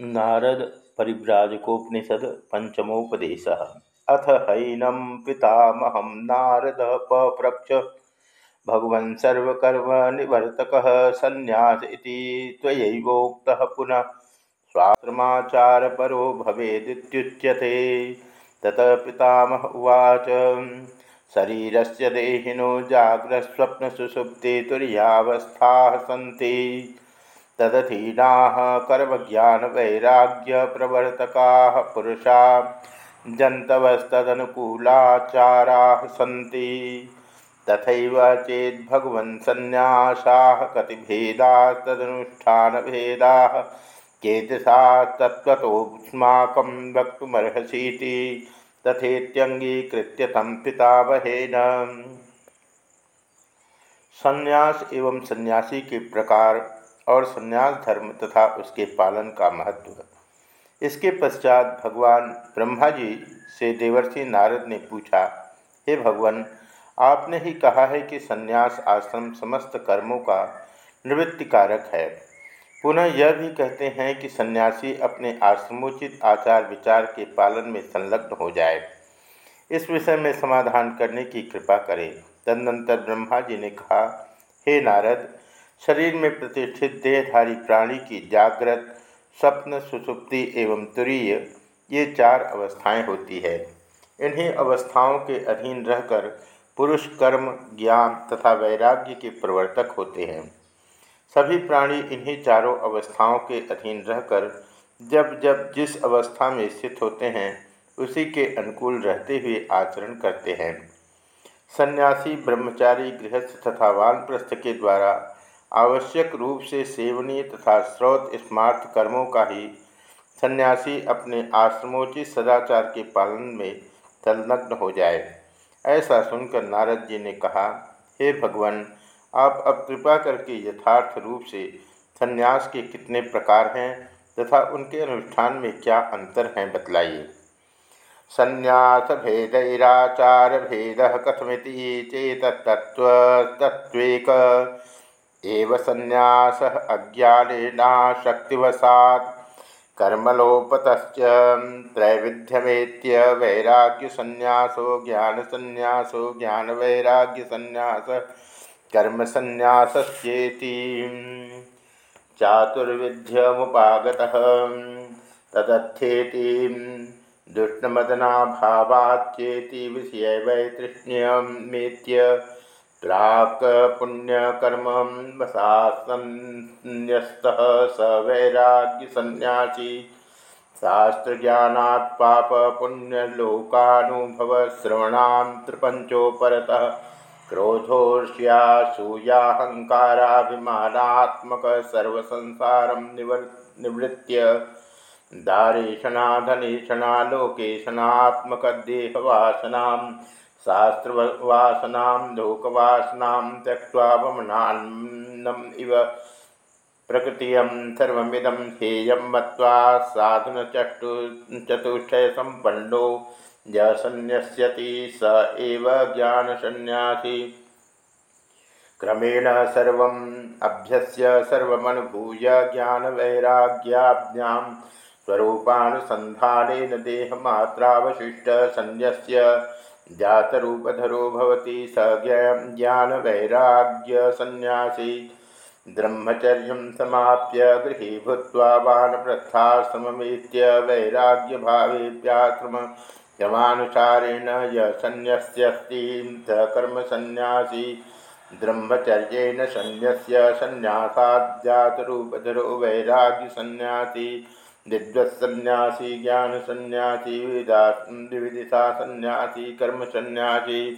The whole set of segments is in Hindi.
नारद परिव्राजकोपनिषद पंचमोपदेश। अथ हैनम पितामह नारद पप्रक्ष भगवन् सर्वकर्म निवर्तक संन्यास इति त्वयैवोक्तः पुनः। स्वाश्रमाचार परो भवेदित्युच्यते। ततः पितामह उवाच। शरीरस्य देहिनो जाग्रस्वप्नसुसुप्ति तुर्यावस्थाः सन्ति। तदधीना कर्म ज्ञान वैराग्य प्रवर्तका पुरुषा जंतवस्तदनुकूलाचारा सी तथा चेद्भगवन् सन्यासाः कतिभेदास्तदनुष्ठानभेदाः केतसा तत्त्वतोऽस्माकं वक्तुमर्हसीति तथेत्यङ्गीकृत्य तं पितामहेन। संन्यास एवं सन्यासी के प्रकार और संन्यास धर्म तथा उसके पालन का महत्व इसके पश्चात भगवान ब्रह्मा जी से देवर्षि नारद ने पूछा, हे भगवान, आपने ही कहा है कि संन्यास आश्रम समस्त कर्मों का निवृत्ति कारक है। पुनः यह भी कहते हैं कि सन्यासी अपने आश्रमोचित आचार विचार के पालन में संलग्न हो जाए। इस विषय में समाधान करने की कृपा करें। तदनंतर ब्रह्मा जी ने कहा, हे नारद शरीर में प्रतिष्ठित देहधारी प्राणी की जागृत, स्वप्न, सुसुप्ति एवं तुरीय ये चार अवस्थाएँ होती है। इन्हीं अवस्थाओं के अधीन रहकर पुरुष कर्म, ज्ञान तथा वैराग्य के प्रवर्तक होते हैं। सभी प्राणी इन्हीं चारों अवस्थाओं के अधीन रहकर जब जब जिस अवस्था में स्थित होते हैं, उसी के अनुकूल रहते हुए आचरण करते हैं। सन्यासी, ब्रह्मचारी, गृहस्थ तथा वानप्रस्थ के द्वारा आवश्यक रूप से सेवनीय तथा स्रोत स्मार्थ कर्मों का ही सन्यासी अपने आश्रमोचित सदाचार के पालन में संलग्न हो जाए। ऐसा सुनकर नारद जी ने कहा, हे भगवान, आप अब कृपा करके यथार्थ रूप से संन्यास के कितने प्रकार हैं तथा उनके अनुष्ठान में क्या अंतर हैं बतलाइए। संन्यास भेदैराचार भेद कथमिति चेत तत्व तत्वेक एव संन्यास अज्ञानेनाशक्तिवशात् कर्मलोपतश्च त्रैविध्यमेत्य वैराग्यसन्न्यासो ज्ञानसन्न्यासो ज्ञानवैराग्यसन्न्यास कर्मसन्न्यासस्येति चातुर्विध्यमुपागतः तदर्थेति दुष्टमदनाभावाच्चेति विषय प्राक पुण्यकर्म वसासन्यस्त स वैराग्य सन्यासी शास्त्र ज्ञानात् पाप पुण्यलोकानुभव श्रवणांत्रपंचोपरतः क्रोधोष्यासूयाहंकाराभिमानात्मक सर्वसंसारं निवर्, निवृत्य दारेशना धनेशना शास्त्रवासना लोकवासना त्यक्ता वमनान्नम इव प्रकृति सर्विदम हेय मत्वा साधन चतु चतुष्टय संपन्नो यन्यस्यति स एव ज्ञानसन्यासी क्रमेण सर्व अभ्यस्य सर्वमनुभूय ज्ञानवैराग्याभ्यां स्वरूपानुसंधानेन देहमात्रावशिष्ट संन्यस्य जातरूपधरो भवति स ज्ञान वैराग्य सन्यासी ब्रह्मचर्य समाप्य गृही भूत्वा वानप्रस्थाश्रमेत्य वैराग्य भावेप्याश्रम क्रमानुसारेण य सन्न्यस्यस्ति स कर्म सन्यासी ब्रह्मचर्येण सन्न्यस्य सन्यासाज्जातरूपधरो वैराग्य सन्यासी विद्वत्सन्यासी ज्ञान सन्यासी विविदिशा सन्यासी कर्म सन्यासी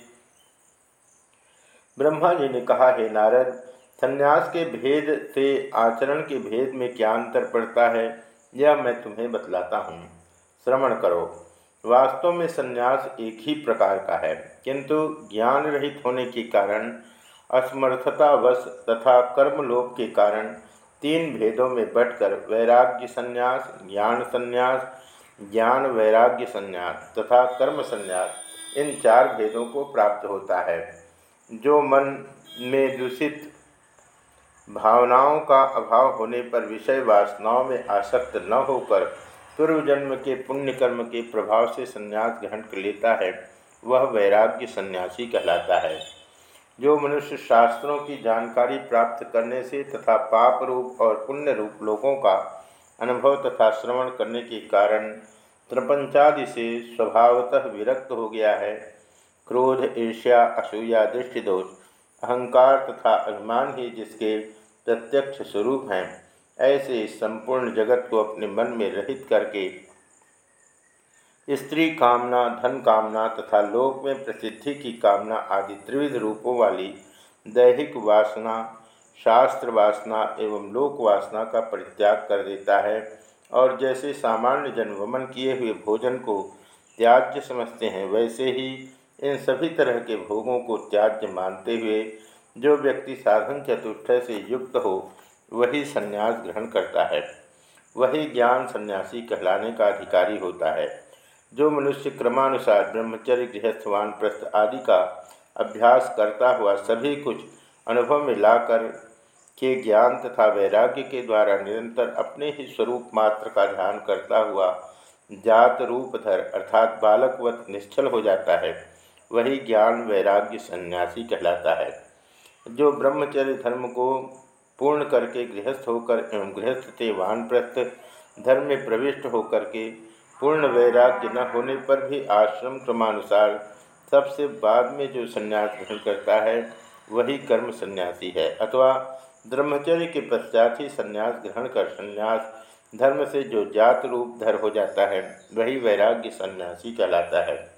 ब्रह्मा जी ने कहा, हे नारद, सन्यास के भेद से आचरण के भेद में क्या अंतर पड़ता है, यह मैं तुम्हें बतलाता हूँ। श्रवण करो। वास्तव में सन्यास एक ही प्रकार का है, किंतु ज्ञान रहित होने के कारण, असमर्थतावश तथा कर्मलोभ के कारण तीन भेदों में बटकर वैराग्य संन्यास, ज्ञान संन्यास, ज्ञान वैराग्य संन्यास तथा कर्म संन्यास, इन चार भेदों को प्राप्त होता है। जो मन में दूषित भावनाओं का अभाव होने पर विषय वासनाओं में आसक्त न होकर पूर्व जन्म के पुण्य कर्म के प्रभाव से संन्यास ग्रहण कर लेता है, वह वैराग्य सन्यासी कहलाता है। जो मनुष्य शास्त्रों की जानकारी प्राप्त करने से तथा पाप रूप और पुण्य रूप लोगों का अनुभव तथा श्रवण करने के कारण प्रपंचादि से स्वभावतः विरक्त हो गया है। क्रोध, ईर्ष्या, असूया, दृष्टिदोष, अहंकार तथा अभिमान ही जिसके प्रत्यक्ष स्वरूप हैं, ऐसे संपूर्ण जगत को अपने मन में रहित करके स्त्री कामना, धन कामना तथा लोक में प्रसिद्धि की कामना आदि त्रिविध रूपों वाली दैहिक वासना, शास्त्र वासना एवं लोक वासना का परित्याग कर देता है और जैसे सामान्य जन वमन किए हुए भोजन को त्याज्य समझते हैं, वैसे ही इन सभी तरह के भोगों को त्याज्य मानते हुए जो व्यक्ति साधन चतुष्ट से युक्त हो, वही संन्यास ग्रहण करता है। वही ज्ञान सन्यासी कहलाने का अधिकारी होता है। जो मनुष्य क्रमानुसार ब्रह्मचर्य गृहस्थवान प्रस्थ आदि का अभ्यास करता हुआ सभी कुछ अनुभव में लाकर के ज्ञान तथा वैराग्य के द्वारा निरंतर अपने ही स्वरूप मात्र का ध्यान करता हुआ जात रूपधर अर्थात बालकवत निश्चल हो जाता है, वही ज्ञान वैराग्य सन्यासी कहलाता है। जो ब्रह्मचर्य धर्म को पूर्ण करके गृहस्थ होकर एवं गृहस्थ से वानप्रस्थ धर्म में प्रविष्ट होकर के पूर्ण वैराग्य न होने पर भी आश्रम क्रमानुसार सबसे बाद में जो संन्यास ग्रहण करता है, वही कर्म सन्यासी है। अथवा ब्रह्मचर्य के पश्चात ही संन्यास ग्रहण कर संन्यास धर्म से जो जात रूप धर हो जाता है, वही वैराग्य सन्यासी कहलाता है।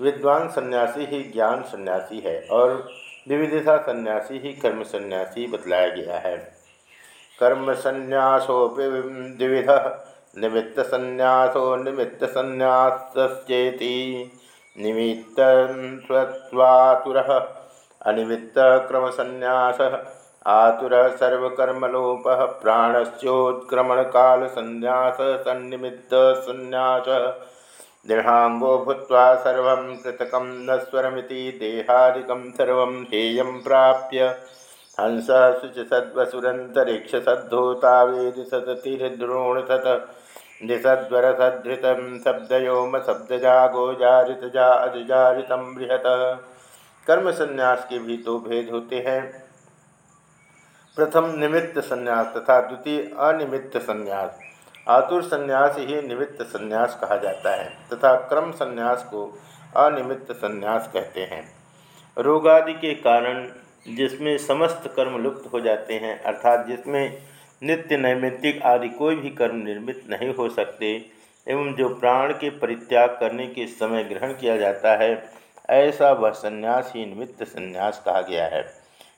विद्वान सन्यासी ही ज्ञान सन्यासी है और विविधता सन्यासी ही कर्म सन्यासी बतलाया गया है। कर्म संन्यासोपि द्विविध निमित्त संन्यासो निमित्त संन्यासचेति निमित्त स्वत्वातुर अनिमित्त क्रम संन्यास आतुर सर्वकर्मलोप प्राणस्योत्क्रमण काल संन्यास सन्निमित्त संन्यास दृढ़ांगो भूत्वा सर्व कृतकम न स्वरमिति देहादिकम सर्व हेय प्राप्य हंस शुच सद्वसुरंतरिक्ष सद्धोतावेद सततिर्द्रोण सत निसद्वर सधृत शब्दयोम शब्दजा गोजारितजा अजारित बृहत। कर्म संन्यास के भी दो भेद होते हैं। प्रथम निमित्त संन्यास तथा द्वितीय अनिमित्त संन्यास। आतुर संन्यास ही निमित्त संन्यास कहा जाता है तथा क्रम संन्यास को अनिमित्त संन्यास कहते हैं। रोगादि के कारण जिसमें समस्त कर्म लुप्त हो जाते हैं अर्थात जिसमें नित्य नैमित्तिक आदि कोई भी कर्म निर्मित नहीं हो सकते, एवं जो प्राण के परित्याग करने के समय ग्रहण किया जाता है, ऐसा वह संन्यास ही निमित्त संन्यास कहा गया है।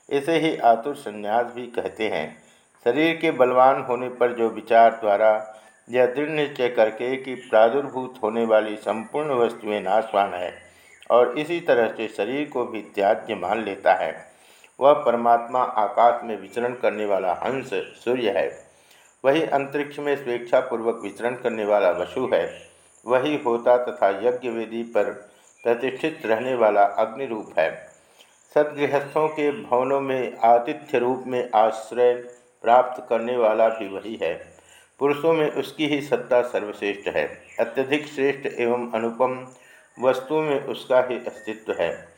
इसे ही आतुर संन्यास भी कहते हैं। शरीर के बलवान होने पर जो विचार द्वारा यह दृढ़ निश्चय करके कि प्रादुर्भूत होने वाली संपूर्ण वस्तुएँ नाशवान है, और इसी तरह से शरीर को भी त्याज्य मान लेता है। वह परमात्मा आकाश में विचरण करने वाला हंस सूर्य है। वही अंतरिक्ष में स्वेच्छापूर्वक विचरण करने वाला वसु है। वही होता तथा यज्ञ वेदी पर प्रतिष्ठित रहने वाला अग्नि रूप है। सदगृहस्थों के भवनों में आतिथ्य रूप में आश्रय प्राप्त करने वाला भी वही है। पुरुषों में उसकी ही सत्ता सर्वश्रेष्ठ है। अत्यधिक श्रेष्ठ एवं अनुपम वस्तु में उसका ही अस्तित्व है।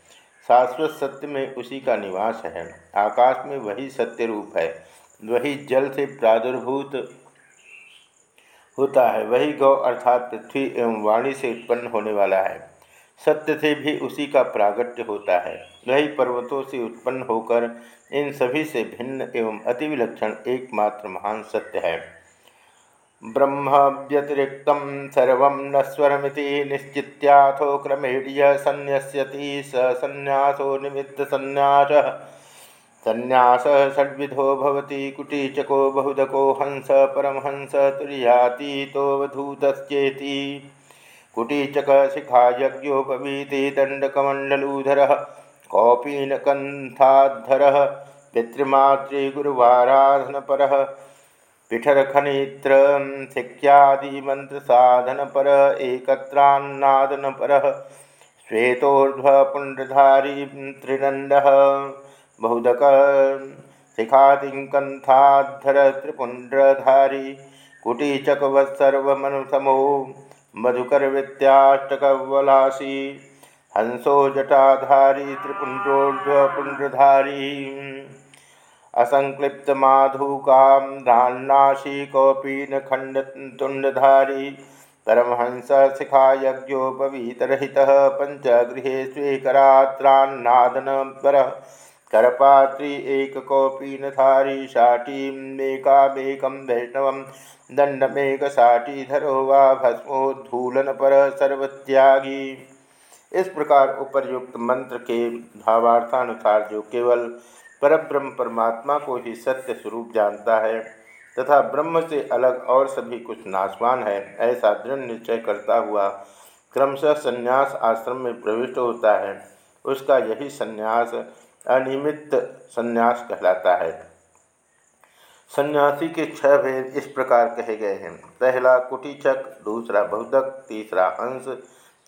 शाश्वत सत्य में उसी का निवास है। आकाश में वही सत्य रूप है। वही जल से प्रादुर्भूत होता है। वही गौ अर्थात पृथ्वी एवं वाणी से उत्पन्न होने वाला है। सत्य से भी उसी का प्रागट्य होता है। वही पर्वतों से उत्पन्न होकर इन सभी से भिन्न एवं अति विलक्षण एकमात्र महान सत्य है। ब्रह्म व्यतिरिक्त सर्व न स्वरमिति निश्चित्याथो क्रमेण संन्यस्यति स संन्यासो निमित्त संन्यास संन्यास षड्विधो भवति, कुटीचको बहुदको हंस, परमहंस तुर्यातीतोवधूतश्चेति कुटीचक शिखायज्ञोपवीति, दण्डकमण्डलूधर कौपीनकंथाधर पितृमातृगुरुवाराधनपर पिठरखनित्र शिक्षादि मंत्र साधन पर एकत्रान्नादन पर श्वेतोर्ध्व पुंडधारी त्रिदंड बहुदक शिखादिकंथाधर त्रिपुंड्रधारी कुटीचकवत्सर्वमनुसमो मधुकर विद्याष्टकवलासी हंसो जटाधारी त्रिपुंड्रोर्ध्वपुंड्रधारी असंक्लिप्तमाधुकां धान्नाशी कौपीन खंडतुंडधारी परमहंस शिखा शिखायज्ञोपवीतरहितः पंचगृहे स्वीकरात्रान्नादन पर करपात्री एककौपीनधारी शाटीमेकामेकं वैष्णवं दंडमेकशाटीधरो वा भस्मोद्धूलन पर सर्वत्यागी। इस प्रकार उपर्युक्त मंत्र के भावार्थानुसार जो केवल परब्रह्म परमात्मा को ही सत्य स्वरूप जानता है, तथा ब्रह्म से अलग और सभी कुछ नाशवान है, ऐसा दृढ़ निश्चय करता हुआ क्रमशः संन्यास आश्रम में प्रविष्ट होता है। उसका यही संन्यास अनियमित संन्यास कहलाता है। सन्यासी के छह भेद इस प्रकार कहे गए हैं। पहला, कुटीचक, दूसरा बहुदक तीसरा, हंस,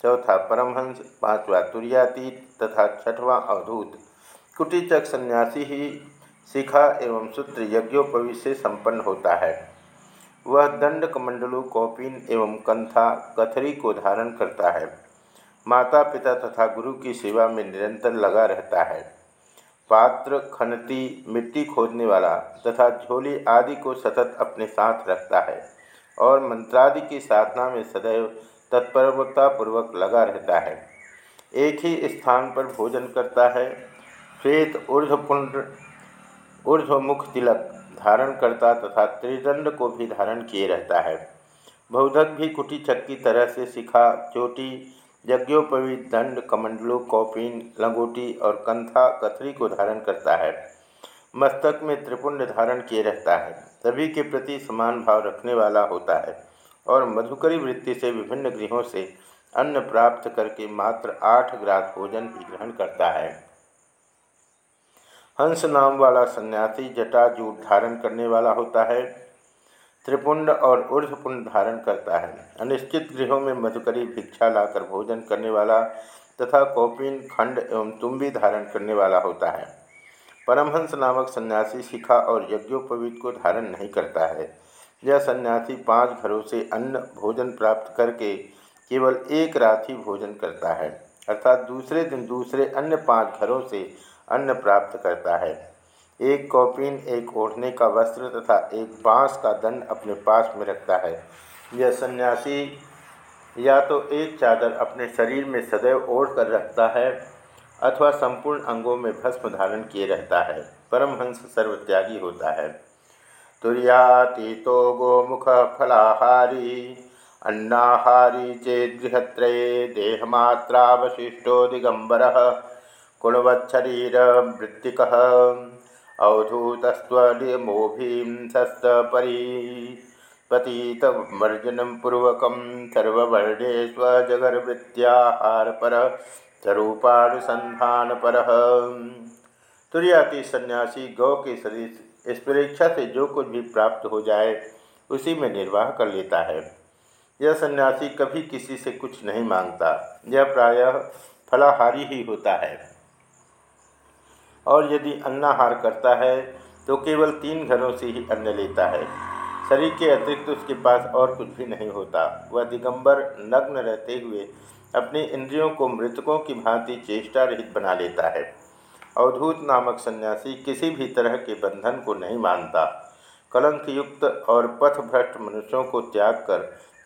चौथा, परमहंस, पांचवा, तुरियातीत, तथा छठवां, अवधूत। कुटीचक सन्यासी ही शिखा एवं सूत्र यज्ञोपवी से संपन्न होता है। वह दंड कमंडलू कौपिन एवं कंथा कथरी को धारण करता है। माता पिता तथा गुरु की सेवा में निरंतर लगा रहता है। पात्र, खनती, मिट्टी खोदने वाला तथा झोली आदि को सतत अपने साथ रखता है और मंत्रादि की साधना में सदैव तत्परतापूर्वक लगा रहता है। एक ही स्थान पर भोजन करता है श्वेत ऊर्धपुंड ऊर्ध्वमुख तिलक धारण करता तथा त्रिदंड को भी धारण किए रहता है। बहुधक भी कुटी चक्की तरह से शिखा, चोटी यज्ञोपवी दंड, कमंडलों, कौपिन, लंगोटी और कंथा, कथरी को धारण करता है। मस्तक में त्रिपुंड धारण किए रहता है। सभी के प्रति समान भाव रखने वाला होता है और मधुकरी वृत्ति से विभिन्न गृहों से अन्न प्राप्त करके मात्र आठ ग्रास भोजन भी ग्रहण करता है। हंस नाम वाला सन्यासी जटाजूट धारण करने वाला होता है, त्रिपुंड और ऊर्धपुंड धारण करता है। अनिश्चित गृहों में मधुकरी भिक्षा लाकर भोजन करने वाला तथा कौपिन, खंड एवं तुम्बी धारण करने वाला होता है। परमहंस नामक सन्यासी शिखा और यज्ञोपवीत को धारण नहीं करता है। यह सन्यासी पाँच घरों से अन्न, भोजन प्राप्त करके केवल एक रात ही भोजन करता है। अर्थात दूसरे दिन दूसरे अन्य पाँच घरों से अन्न प्राप्त करता है। एक कौपिन, एक ओढ़ने का वस्त्र तथा एक बाँस का दंड अपने पास में रखता है। यह सन्यासी या तो एक चादर अपने शरीर में सदैव ओढ़ कर रखता है अथवा संपूर्ण अंगों में भस्म धारण किए रहता है। परमहंस सर्वत्यागी होता है। तुरियातीतो गोमुख फलाहारी, अन्नाहारी चेदृहत्रये देहमात्रावशिष्टो दिगंबर कुणवच्छरीरवृत्तिक अवधूतस्वलिमोभींसस्तपरी पतितमर्जनं पूर्वकं सर्ववर्णे स्वजगर्वृत्याहारपर पर तुरियाती सन्यासी गौ के शरीर स्वेच्छा से जो कुछ भी प्राप्त हो जाए, उसी में निर्वाह कर लेता है। यह सन्यासी कभी किसी से कुछ नहीं माँगता। यह प्रायः फलाहारी ही होता है। और यदि अन्नाहार करता है तो केवल तीन घरों से ही अन्न लेता है। शरीर के अतिरिक्त उसके पास और कुछ भी नहीं होता। वह दिगंबर नग्न रहते हुए अपनी इंद्रियों को मृतकों की भांति चेष्टा रहित बना लेता है। अवधूत नामक सन्यासी किसी भी तरह के बंधन को नहीं मानता। कलंक युक्त और पथभ्रष्ट मनुष्यों को त्याग कर,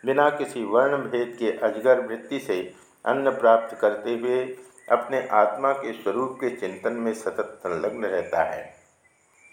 बिना किसी वर्ण भेद के अजगर वृत्ति से अन्न प्राप्त करते हुए अपने आत्मा के स्वरूप के चिंतन में सतत संलग्न रहता है।